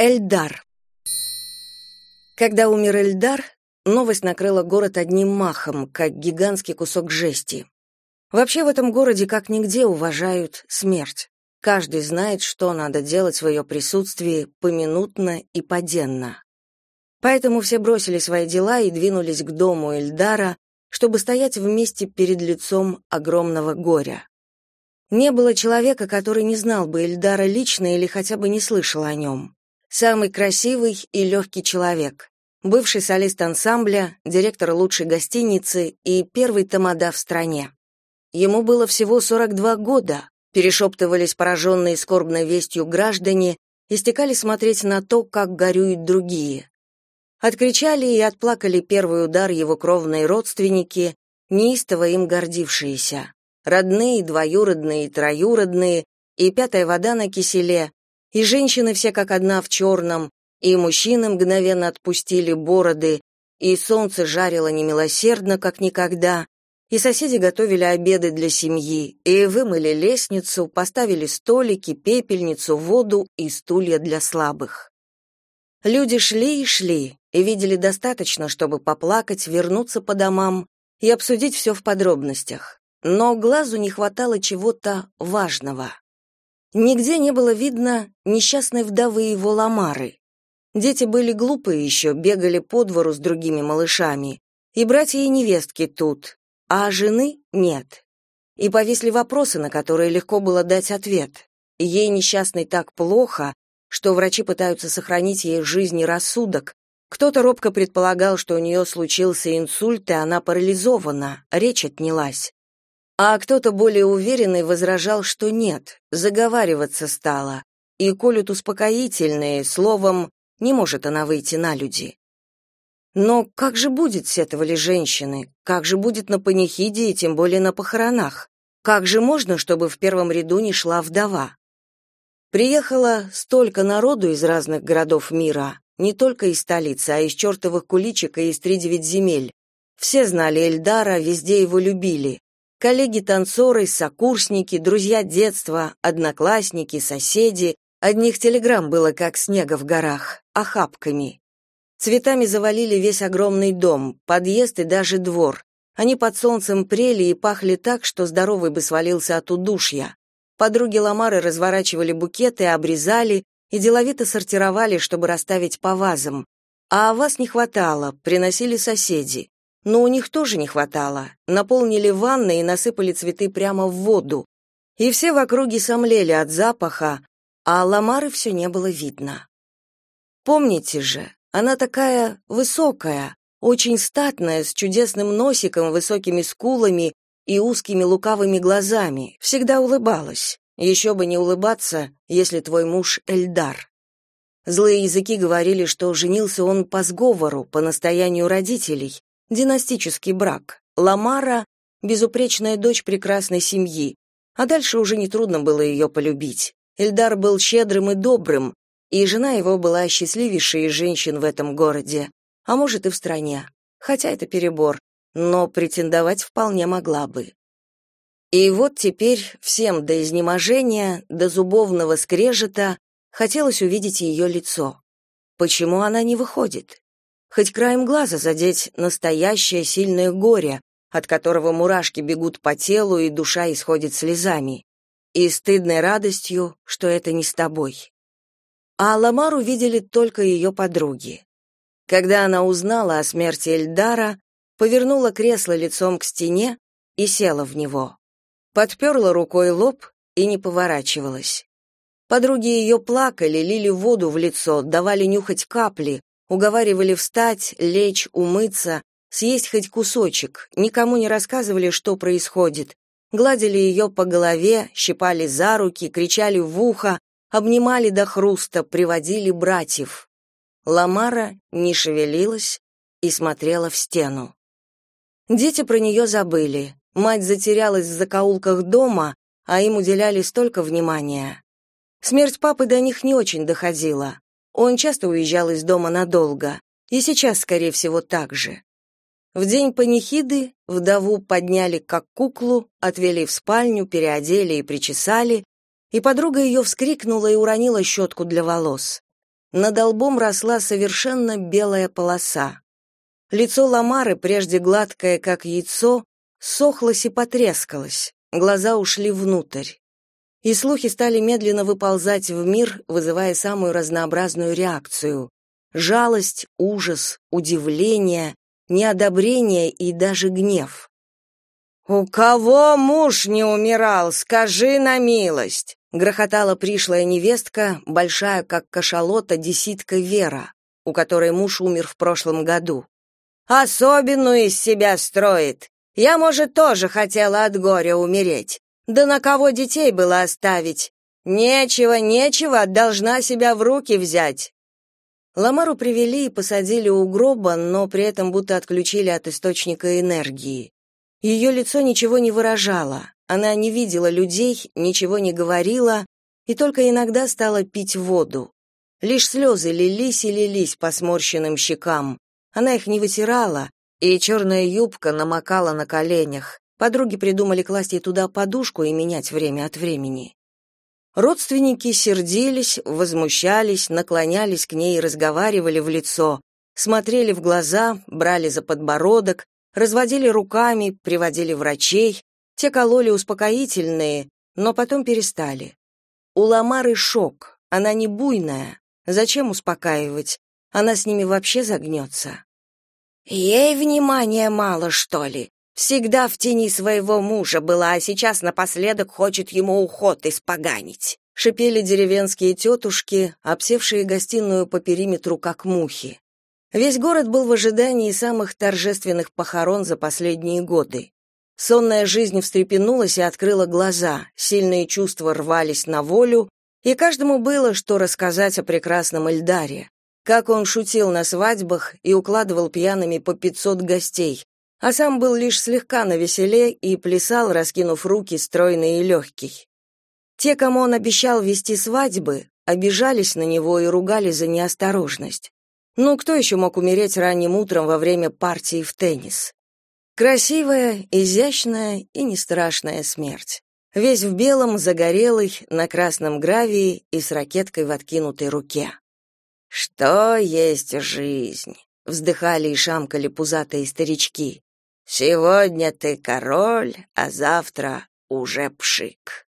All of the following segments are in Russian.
Эльдар. Когда умер Эльдар, новость накрыла город одним махом, как гигантский кусок жести. Вообще в этом городе как нигде уважают смерть. Каждый знает, что надо делать в ее присутствии поминутно и поденно. Поэтому все бросили свои дела и двинулись к дому Эльдара, чтобы стоять вместе перед лицом огромного горя. Не было человека, который не знал бы Эльдара лично или хотя бы не слышал о нем. Самый красивый и легкий человек. Бывший солист ансамбля, директор лучшей гостиницы и первый тамада в стране. Ему было всего 42 года. Перешептывались пораженные скорбной вестью граждане и стекали смотреть на то, как горюют другие. Откричали и отплакали первый удар его кровные родственники, неистово им гордившиеся. Родные, двоюродные, троюродные, и пятая вода на киселе, и женщины все как одна в черном, и мужчины мгновенно отпустили бороды, и солнце жарило немилосердно, как никогда, и соседи готовили обеды для семьи, и вымыли лестницу, поставили столики, пепельницу, воду и стулья для слабых. Люди шли и шли, и видели достаточно, чтобы поплакать, вернуться по домам и обсудить все в подробностях. Но глазу не хватало чего-то важного. Нигде не было видно несчастной вдовы его ламары. Дети были глупые еще, бегали по двору с другими малышами. И братья и невестки тут, а жены нет. И повисли вопросы, на которые легко было дать ответ. Ей несчастной так плохо, что врачи пытаются сохранить ей жизнь и рассудок. Кто-то робко предполагал, что у нее случился инсульт, и она парализована, речь отнялась. А кто-то более уверенный возражал, что нет, заговариваться стала, и колют успокоительные, словом, не может она выйти на люди. Но как же будет, сетовали женщины, как же будет на панихиде и тем более на похоронах? Как же можно, чтобы в первом ряду не шла вдова? Приехало столько народу из разных городов мира, не только из столицы, а из чертовых куличек и из тридевять земель. Все знали Эльдара, везде его любили. Коллеги-танцоры, сокурсники, друзья детства, одноклассники, соседи. Одних телеграмм было как снега в горах, охапками. Цветами завалили весь огромный дом, подъезд и даже двор. Они под солнцем прели и пахли так, что здоровый бы свалился от удушья. Подруги Ламары разворачивали букеты, обрезали и деловито сортировали, чтобы расставить по вазам. А вас не хватало, приносили соседи но у них тоже не хватало. Наполнили ванны и насыпали цветы прямо в воду. И все в округе сомлели от запаха, а Ламары все не было видно. Помните же, она такая высокая, очень статная, с чудесным носиком, высокими скулами и узкими лукавыми глазами, всегда улыбалась. Еще бы не улыбаться, если твой муж Эльдар. Злые языки говорили, что женился он по сговору, по настоянию родителей, Династический брак. Ламара — безупречная дочь прекрасной семьи, а дальше уже нетрудно было ее полюбить. Эльдар был щедрым и добрым, и жена его была счастливейшей из женщин в этом городе, а может и в стране. Хотя это перебор, но претендовать вполне могла бы. И вот теперь всем до изнеможения, до зубовного скрежета хотелось увидеть ее лицо. Почему она не выходит? Хоть краем глаза задеть настоящее сильное горе, от которого мурашки бегут по телу и душа исходит слезами, и стыдной радостью, что это не с тобой. А Ламару видели только ее подруги. Когда она узнала о смерти Эльдара, повернула кресло лицом к стене и села в него. Подперла рукой лоб и не поворачивалась. Подруги ее плакали, лили воду в лицо, давали нюхать капли, Уговаривали встать, лечь, умыться, съесть хоть кусочек, никому не рассказывали, что происходит. Гладили ее по голове, щипали за руки, кричали в ухо, обнимали до хруста, приводили братьев. Ламара не шевелилась и смотрела в стену. Дети про нее забыли. Мать затерялась в закоулках дома, а им уделяли столько внимания. Смерть папы до них не очень доходила. Он часто уезжал из дома надолго, и сейчас, скорее всего, так же. В день панихиды вдову подняли как куклу, отвели в спальню, переодели и причесали, и подруга ее вскрикнула и уронила щетку для волос. над лбом росла совершенно белая полоса. Лицо Ламары, прежде гладкое, как яйцо, сохлось и потрескалось, глаза ушли внутрь. И слухи стали медленно выползать в мир, вызывая самую разнообразную реакцию. Жалость, ужас, удивление, неодобрение и даже гнев. «У кого муж не умирал, скажи на милость!» грохотала пришлая невестка, большая, как кашалота, деситка Вера, у которой муж умер в прошлом году. «Особенную из себя строит. Я, может, тоже хотела от горя умереть. Да на кого детей было оставить? Нечего, нечего, должна себя в руки взять». Ламару привели и посадили у гроба, но при этом будто отключили от источника энергии. Ее лицо ничего не выражало. Она не видела людей, ничего не говорила и только иногда стала пить воду. Лишь слезы лились и лились по сморщенным щекам. Она их не вытирала, и черная юбка намокала на коленях. Подруги придумали класть ей туда подушку и менять время от времени. Родственники сердились, возмущались, наклонялись к ней и разговаривали в лицо, смотрели в глаза, брали за подбородок, разводили руками, приводили врачей, те кололи успокоительные, но потом перестали. У Ламары шок, она не буйная, зачем успокаивать, она с ними вообще загнется. Ей внимания мало, что ли? Всегда в тени своего мужа была, а сейчас напоследок хочет ему уход испоганить. Шипели деревенские тетушки, обсевшие гостиную по периметру как мухи. Весь город был в ожидании самых торжественных похорон за последние годы. Сонная жизнь встрепенулась и открыла глаза, сильные чувства рвались на волю, и каждому было, что рассказать о прекрасном Эльдаре, как он шутил на свадьбах и укладывал пьяными по пятьсот гостей, а сам был лишь слегка навеселе и плясал, раскинув руки, стройный и легкий. Те, кому он обещал вести свадьбы, обижались на него и ругали за неосторожность. Ну, кто еще мог умереть ранним утром во время партии в теннис? Красивая, изящная и не страшная смерть. Весь в белом, загорелый, на красном гравии и с ракеткой в откинутой руке. Что есть жизнь? вздыхали и шамкали пузатые старички. Сегодня ты король, а завтра уже пшик.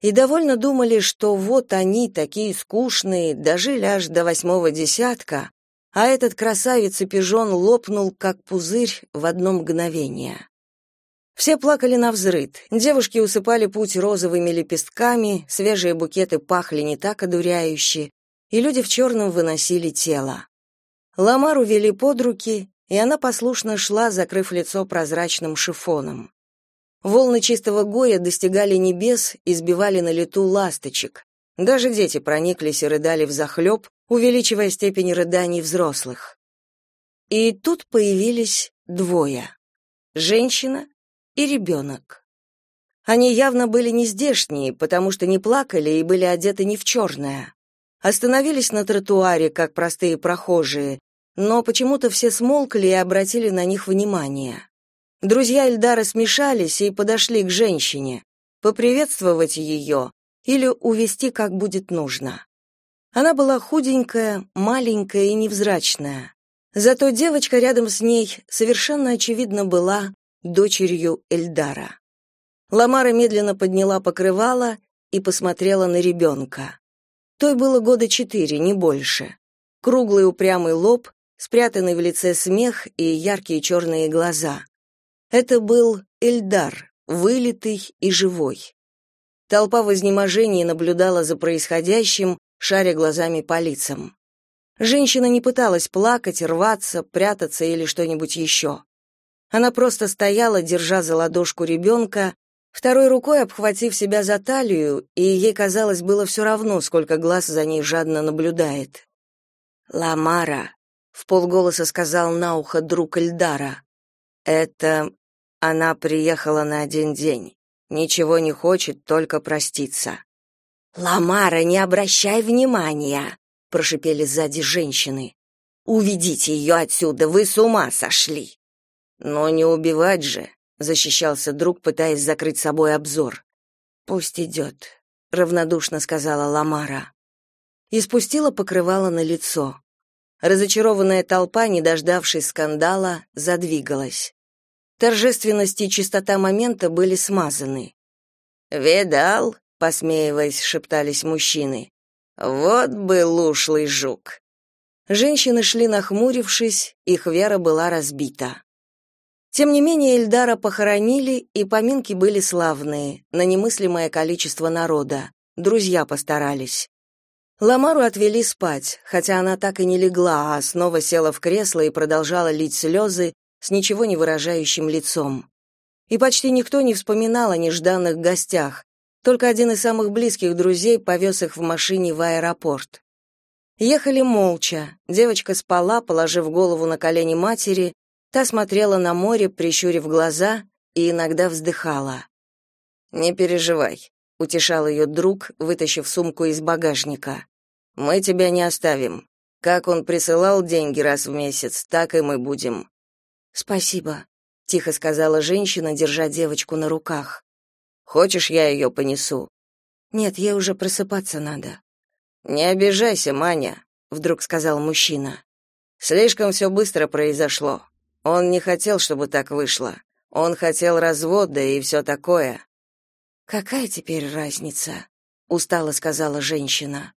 И довольно думали, что вот они такие скучные, дожили аж до восьмого десятка, а этот красавец и пижон лопнул, как пузырь, в одно мгновение. Все плакали на взрыд, девушки усыпали путь розовыми лепестками, свежие букеты пахли не так одуряюще, и люди в черном выносили тело. Ламару вели под руки, и она послушно шла, закрыв лицо прозрачным шифоном. Волны чистого горя достигали небес и сбивали на лету ласточек. Даже дети прониклись и рыдали взахлеб, увеличивая степень рыданий взрослых. И тут появились двое — женщина и ребенок. Они явно были не здешние, потому что не плакали и были одеты не в черное. Остановились на тротуаре, как простые прохожие, но почему-то все смолкли и обратили на них внимание. Друзья Эльдара смешались и подошли к женщине, поприветствовать ее или увести как будет нужно. Она была худенькая, маленькая и невзрачная. Зато девочка рядом с ней совершенно очевидно была дочерью Эльдара. Ламара медленно подняла покрывало и посмотрела на ребенка. Той было года четыре, не больше. Круглый упрямый лоб, спрятанный в лице смех и яркие черные глаза. Это был Эльдар, вылитый и живой. Толпа в изнеможении наблюдала за происходящим, шаря глазами по лицам. Женщина не пыталась плакать, рваться, прятаться или что-нибудь еще. Она просто стояла, держа за ладошку ребенка, второй рукой обхватив себя за талию, и ей казалось было все равно, сколько глаз за ней жадно наблюдает. «Ламара», — в полголоса сказал на ухо друг Эльдара, — «это... она приехала на один день. Ничего не хочет, только проститься». «Ламара, не обращай внимания!» — прошипели сзади женщины. «Уведите ее отсюда, вы с ума сошли!» «Но не убивать же!» — защищался друг, пытаясь закрыть собой обзор. «Пусть идет», — равнодушно сказала Ламара. и спустила покрывало на лицо. Разочарованная толпа, не дождавшись скандала, задвигалась. Торжественность и чистота момента были смазаны. «Видал?» — посмеиваясь, шептались мужчины. «Вот был ушлый жук!» Женщины шли нахмурившись, их вера была разбита. Тем не менее Эльдара похоронили, и поминки были славные, на немыслимое количество народа. Друзья постарались. Ламару отвели спать, хотя она так и не легла, а снова села в кресло и продолжала лить слезы с ничего не выражающим лицом. И почти никто не вспоминал о нежданных гостях, только один из самых близких друзей повез их в машине в аэропорт. Ехали молча, девочка спала, положив голову на колени матери, Та смотрела на море, прищурив глаза, и иногда вздыхала. «Не переживай», — утешал ее друг, вытащив сумку из багажника. «Мы тебя не оставим. Как он присылал деньги раз в месяц, так и мы будем». «Спасибо», — тихо сказала женщина, держа девочку на руках. «Хочешь, я ее понесу?» «Нет, ей уже просыпаться надо». «Не обижайся, Маня», — вдруг сказал мужчина. «Слишком все быстро произошло. Он не хотел, чтобы так вышло. Он хотел развода и все такое. Какая теперь разница? устало сказала женщина.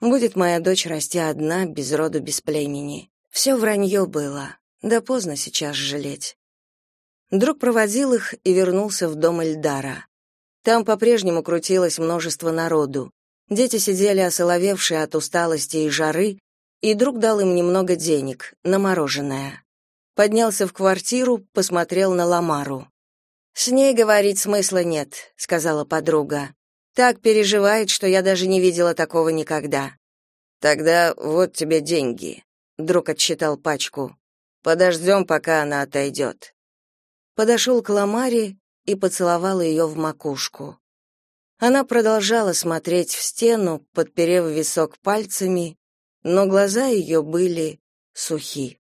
Будет моя дочь расти одна, без роду, без племени. Все вранье было. Да поздно сейчас жалеть. Друг проводил их и вернулся в дом Эльдара. Там по-прежнему крутилось множество народу. Дети сидели осоловевшие от усталости и жары, и друг дал им немного денег на мороженое поднялся в квартиру, посмотрел на Ламару. «С ней говорить смысла нет», — сказала подруга. «Так переживает, что я даже не видела такого никогда». «Тогда вот тебе деньги», — друг отсчитал пачку. «Подождем, пока она отойдет». Подошел к Ламаре и поцеловал ее в макушку. Она продолжала смотреть в стену, подперев висок пальцами, но глаза ее были сухи.